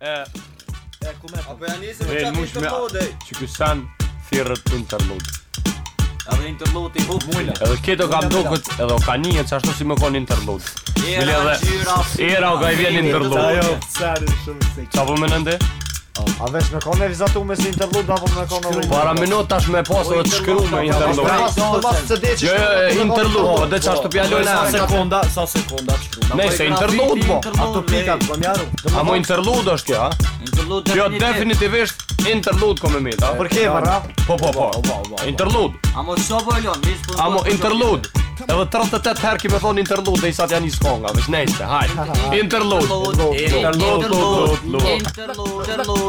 E... E ku me për... Apo po? janë njësë me qatë të e... Që kësan... Thirët të interlodë Edhe interlodë i hukë mullë Edhe këto ka mdukët edhe o ka një që ashtu si më konë interlodë Era, era, era, era, era, era, era, era, era, era, era, era, era, A vesh me kone vizatu me si interlude apo me kone rrugë? Para minut tash me posë dhe të shkru me interlude Të pra, pas Jo, jo, interlude, po, dhe qashtu pjallu në Sa sekunda, sa sekunda të shkru Ne, se interlude, po A të pikat, po njaru A mo interlude është kja? definitivisht Jo, definitivisht interlude kome mi, da Për kema, ra? Po, po, po, interlude A mo qo po e lion, po- A mo interlude Edhe 38 herë kime thonë interlude dhe i sa janë i skonga, vish nejse, hajt Interlude Interlude Interlude Interlude Interlude